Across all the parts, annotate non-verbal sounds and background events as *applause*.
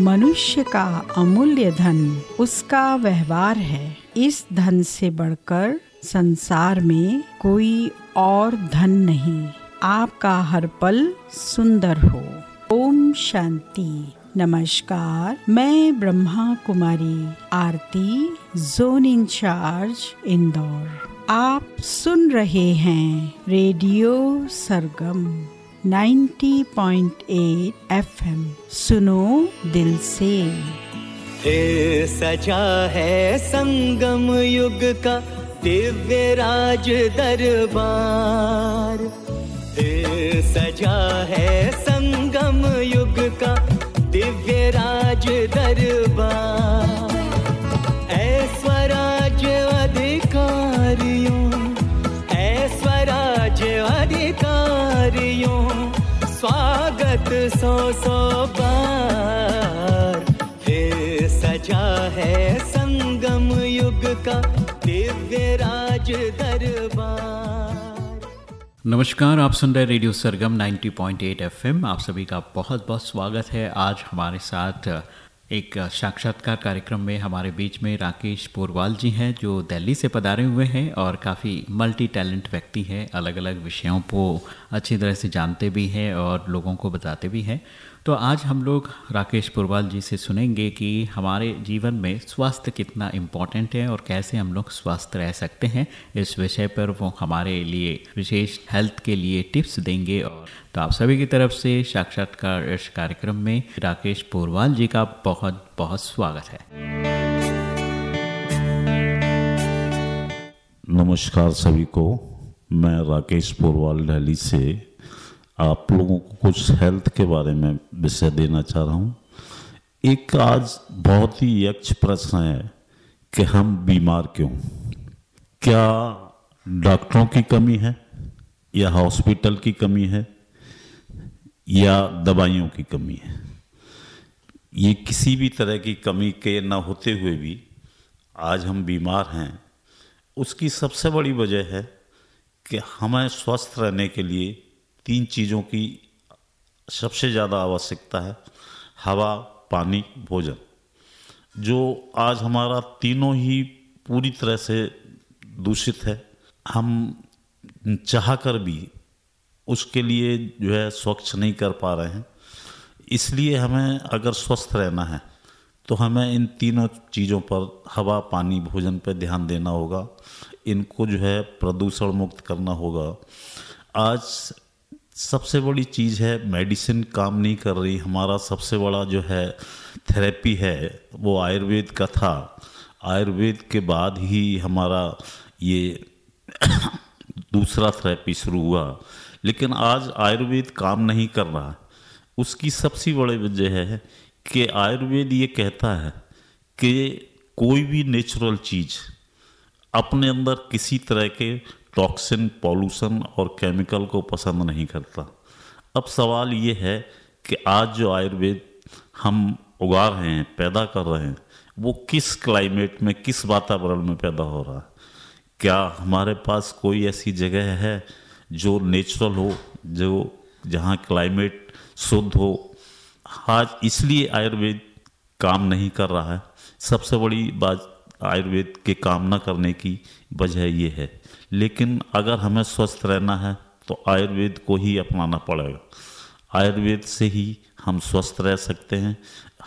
मनुष्य का अमूल्य धन, उसका व्यवहार है। इस धन से बढ़कर संसार में कोई और धन नहीं। आपका हर पल सुंदर हो। ओम शांति। नमस्कार। मैं ब्रह्मा कुमारी, आरती, जोन इंचार्ज इंदौर। आप सुन रहे हैं रेडियो सरगम। 90.8 एफएम। सुनो दिल से। फिर सजा है संगम युग का दिव्य राज दरबार। सजा है संगम युग का दिव्य राज दरबार। नमस्कार, आप सुन रहे रेडियो सरगम 90.8 एफएम। आप सभी का बहुत बहुत स्वागत है आज हमारे साथ एक साक्षात्कार कार्यक्रम में हमारे बीच में राकेश पोरवाल जी हैं, जो दिल्ली से पधारे हुए हैं और काफ़ी मल्टी टैलेंट व्यक्ति हैं अलग अलग विषयों को अच्छी तरह से जानते भी हैं और लोगों को बताते भी हैं। तो आज हम लोग राकेश पुरवाल जी से सुनेंगे कि हमारे जीवन में स्वास्थ्य कितना इम्पोर्टेंट है और कैसे हम लोग स्वस्थ रह सकते हैं। इस विषय पर वो हमारे लिए विशेष हेल्थ के लिए टिप्स देंगे और तो आप सभी की तरफ़ से साक्षात्कार इस कार्यक्रम में राकेश पोरवाल जी का बहुत बहुत स्वागत है। नमस्कार सभी को। मैं राकेश पोरवाल दिल्ली से आप लोगों को कुछ हेल्थ के बारे में विषय देना चाह रहा हूँ। एक आज बहुत ही यक्ष प्रश्न है कि हम बीमार क्यों? क्या डॉक्टरों की कमी है या हॉस्पिटल की कमी है? या दवाइयों की कमी है। ये किसी भी तरह की कमी के न होते हुए भी आज हम बीमार हैं, उसकी सबसे बड़ी वजह है कि हमें स्वस्थ रहने के लिए तीन चीज़ों की सबसे ज़्यादा आवश्यकता है, हवा, पानी, भोजन। जो आज हमारा तीनों ही पूरी तरह से दूषित है, हम चाह कर भी उसके लिए जो है स्वच्छ नहीं कर पा रहे हैं। इसलिए हमें अगर स्वस्थ रहना है तो हमें इन तीनों चीज़ों पर हवा, पानी, भोजन पर ध्यान देना होगा। इनको जो है प्रदूषण मुक्त करना होगा। आज सबसे बड़ी चीज़ है, मेडिसिन काम नहीं कर रही। हमारा सबसे बड़ा जो है थेरेपी है, वो आयुर्वेद का था। आयुर्वेद के बाद ही हमारा ये *coughs* दूसरा थेरेपी शुरू हुआ। लेकिन आज आयुर्वेद काम नहीं कर रहा। उसकी सबसे बड़ी वजह है कि आयुर्वेद ये कहता है कि कोई भी नेचुरल चीज़ अपने अंदर किसी तरह के टॉक्सिन पॉल्यूशन और केमिकल को पसंद नहीं करता। अब सवाल ये है कि आज जो आयुर्वेद हम उगा रहे हैं, पैदा कर रहे हैं, वो किस क्लाइमेट में, किस वातावरण में पैदा हो रहा है? क्या हमारे पास कोई ऐसी जगह है जो नेचुरल हो, जो जहाँ क्लाइमेट शुद्ध हो, आज इसलिए आयुर्वेद काम नहीं कर रहा है। सबसे बड़ी बात आयुर्वेद के काम न करने की वजह ये है। लेकिन अगर हमें स्वस्थ रहना है तो आयुर्वेद को ही अपनाना पड़ेगा। आयुर्वेद से ही हम स्वस्थ रह सकते हैं।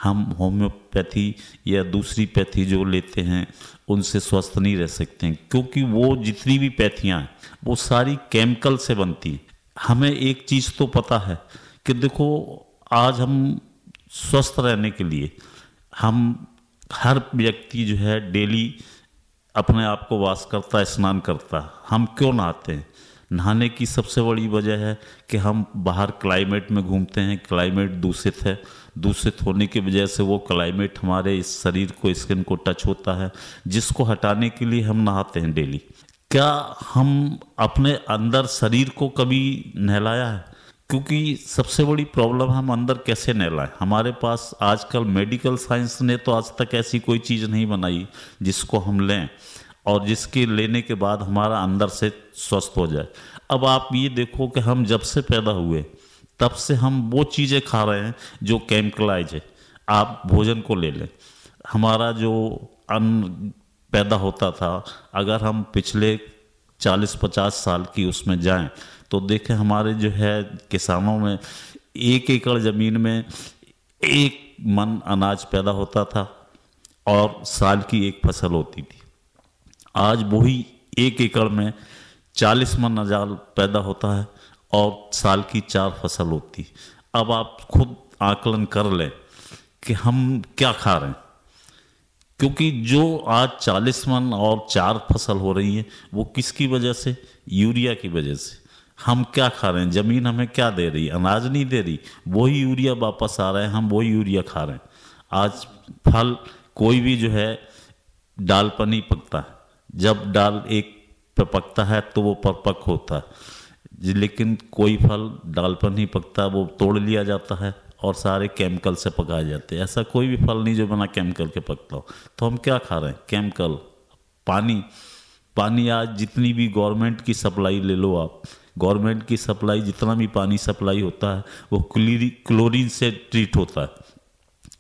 हम होम्योपैथी या दूसरी पैथी जो लेते हैं, उनसे स्वस्थ नहीं रह सकते हैं, क्योंकि वो जितनी भी पैथियाँ हैं, वो सारी केमिकल से बनती हैं। हमें एक चीज़ तो पता है कि देखो, आज हम स्वस्थ रहने के लिए, हम हर व्यक्ति जो है डेली अपने आप को वास करता, स्नान करता, हम क्यों नहाते हैं? नहाने की सबसे बड़ी वजह है कि हम बाहर क्लाइमेट में घूमते हैं, क्लाइमेट दूषित है। दूषित होने की वजह से वो क्लाइमेट हमारे इस शरीर को, स्किन को टच होता है, जिसको हटाने के लिए हम नहाते हैं डेली। क्या हम अपने अंदर शरीर को कभी नहलाया है? क्योंकि सबसे बड़ी प्रॉब्लम हम अंदर कैसे नहलाएँ? हमारे पास आजकल मेडिकल साइंस ने तो आज तक ऐसी कोई चीज़ नहीं बनाई जिसको हम लें। और जिसके लेने के बाद हमारा अंदर से स्वस्थ हो जाए। अब आप ये देखो कि हम जब से पैदा हुए, तब से हम वो चीज़ें खा रहे हैं जो केमिकलाइज है। आप भोजन को ले लें। हमारा जो अन्न पैदा होता था, अगर हम पिछले 40-50 साल की उसमें जाएँ तो देखें हमारे जो है किसानों में एक एकड़ ज़मीन में एक मन अनाज पैदा होता था और साल की एक फ़सल होती थी। आज वही एक एकड़ में चालीस मन अनाज पैदा होता है और साल की चार फ़सल होती अब आप खुद आकलन कर लें कि हम क्या खा रहे हैं। क्योंकि जो आज चालीस मन और चार फ़सल हो रही है, वो किसकी वजह से? यूरिया की वजह से। हम क्या खा रहे हैं? ज़मीन हमें क्या दे रही? है अनाज नहीं दे रही। वही यूरिया वापस आ रहा है, हम वही यूरिया खा रहे हैं। आज फल कोई भी जो है डाल पर नहीं पकता है। जब डाल एक पकता है तो वो परपक होता है। लेकिन कोई फल डाल पर नहीं पकता, वो तोड़ लिया जाता है और सारे केमिकल से पकाए जाते हैं। ऐसा कोई भी फल नहीं जो बिना केमिकल के पकता हो। तो हम क्या खा रहे हैं? केमिकल, पानी। पानी आज जितनी भी गवर्नमेंट की सप्लाई ले लो आप। गवर्नमेंट की सप्लाई, जितना भी पानी सप्लाई होता है, वो क्लोरीन से ट्रीट होता है।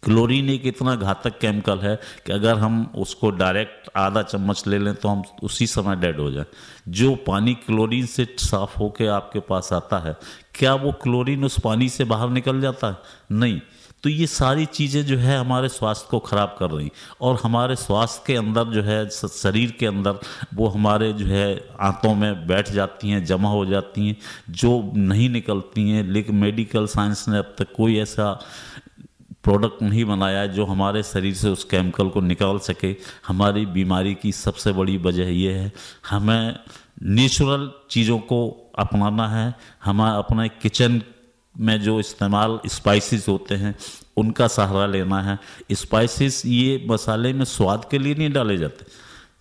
क्लोरीन एक इतना घातक केमिकल है कि अगर हम उसको डायरेक्ट आधा चम्मच ले लें तो हम उसी समय डेड हो जाए। जो पानी क्लोरीन से साफ़ होके आपके पास आता है, क्या वो क्लोरीन उस पानी से बाहर निकल जाता है? नहीं। तो ये सारी चीज़ें जो है हमारे स्वास्थ्य को ख़राब कर रही और हमारे स्वास्थ्य के अंदर जो है शरीर के अंदर वो हमारे जो है आंतों में बैठ जाती हैं, जमा हो जाती हैं, जो नहीं निकलती हैं। लेकिन मेडिकल साइंस ने अब तक कोई ऐसा प्रोडक्ट नहीं बनाया जो हमारे शरीर से उस केमिकल को निकाल सके। हमारी बीमारी की सबसे बड़ी वजह ये है, हमें नेचुरल चीज़ों को अपनाना है। हमें अपने किचन में जो इस्तेमाल स्पाइसेस होते हैं, उनका सहारा लेना है। स्पाइसेस ये मसाले में स्वाद के लिए नहीं डाले जाते।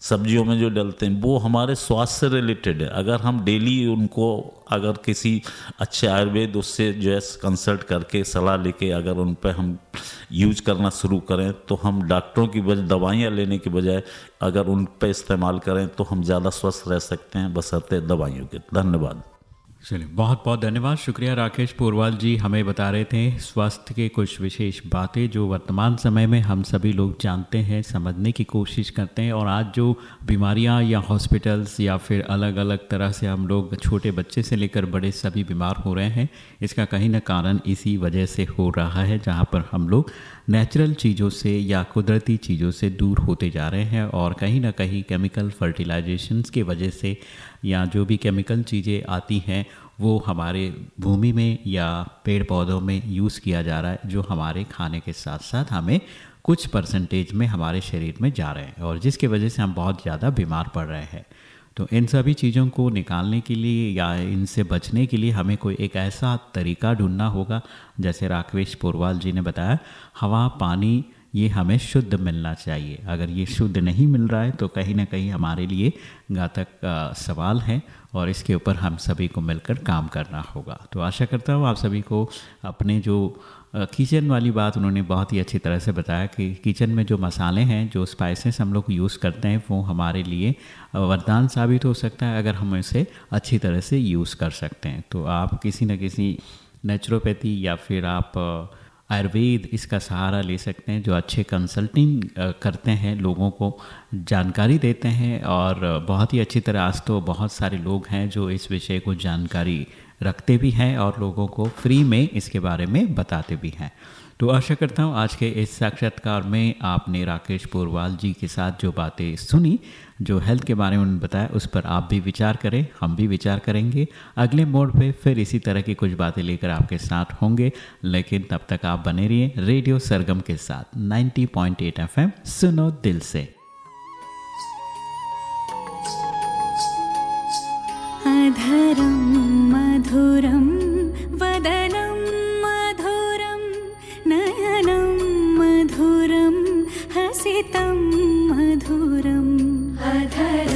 सब्जियों में जो डलते हैं, वो हमारे स्वास्थ्य से रिलेटेड है। अगर हम डेली उनको, अगर किसी अच्छे आयुर्वेद उससे जो है कंसल्ट करके, सलाह लेके अगर उन पर हम यूज़ करना शुरू करें तो हम डॉक्टरों की वजह दवाइयाँ लेने के बजाय अगर उन पर इस्तेमाल करें तो हम ज़्यादा स्वस्थ रह सकते हैं। बसरते दवाइयों के। धन्यवाद। चलिए, बहुत बहुत धन्यवाद। शुक्रिया राकेश पोरवाल जी, हमें बता रहे थे स्वास्थ्य के कुछ विशेष बातें जो वर्तमान समय में हम सभी लोग जानते हैं, समझने की कोशिश करते हैं और आज जो बीमारियाँ या हॉस्पिटल्स या फिर अलग अलग तरह से हम लोग छोटे बच्चे से लेकर बड़े सभी बीमार हो रहे हैं, इसका कहीं ना कारण इसी वजह से हो रहा है जहाँ पर हम लोग नेचुरल चीज़ों से या कुदरती चीज़ों से दूर होते जा रहे हैं और कहीं ना कहीं केमिकल फर्टिलाइजेशंस की वजह से या जो भी केमिकल चीज़ें आती हैं वो हमारे भूमि में या पेड़ पौधों में यूज़ किया जा रहा है, जो हमारे खाने के साथ साथ हमें कुछ परसेंटेज में हमारे शरीर में जा रहे हैं और जिसकी वजह से हम बहुत ज़्यादा बीमार पड़ रहे हैं। तो इन सभी चीज़ों को निकालने के लिए या इनसे बचने के लिए हमें कोई एक ऐसा तरीका ढूंढना होगा, जैसे राकेश पोरवाल जी ने बताया, हवा, पानी ये हमें शुद्ध मिलना चाहिए। अगर ये शुद्ध नहीं मिल रहा है तो कहीं ना कहीं हमारे लिए घातक सवाल है और इसके ऊपर हम सभी को मिलकर काम करना होगा। तो आशा करता हूँ आप सभी को अपने जो किचन वाली बात उन्होंने बहुत ही अच्छी तरह से बताया कि किचन में जो मसाले हैं, जो स्पाइसेस हम लोग यूज़ करते हैं, वो हमारे लिए वरदान साबित हो सकता है अगर हम इसे अच्छी तरह से यूज़ कर सकते हैं। तो आप किसी न किसी नेचुरोपैथी या फिर आप आयुर्वेद इसका सहारा ले सकते हैं, जो अच्छे कंसल्टिंग करते हैं, लोगों को जानकारी देते हैं और बहुत ही अच्छी तरह आज तो बहुत सारे लोग हैं जो इस विषय को जानकारी रखते भी हैं और लोगों को फ्री में इसके बारे में बताते भी हैं। तो आशा करता हूँ आज के इस साक्षात्कार में आपने राकेश पोरवाल जी के साथ जो बातें सुनी, जो हेल्थ के बारे में उन्होंने बताया, उस पर आप भी विचार करें, हम भी विचार करेंगे। अगले मोड पे फिर इसी तरह की कुछ बातें लेकर आपके साथ होंगे, लेकिन तब तक आप बने रहिए रेडियो सरगम के साथ 90.8 पॉइंट सुनो दिल से। अधरं मधुरं वदनं मधुरं नयनं मधुरं हसितं मधुरम्। अधर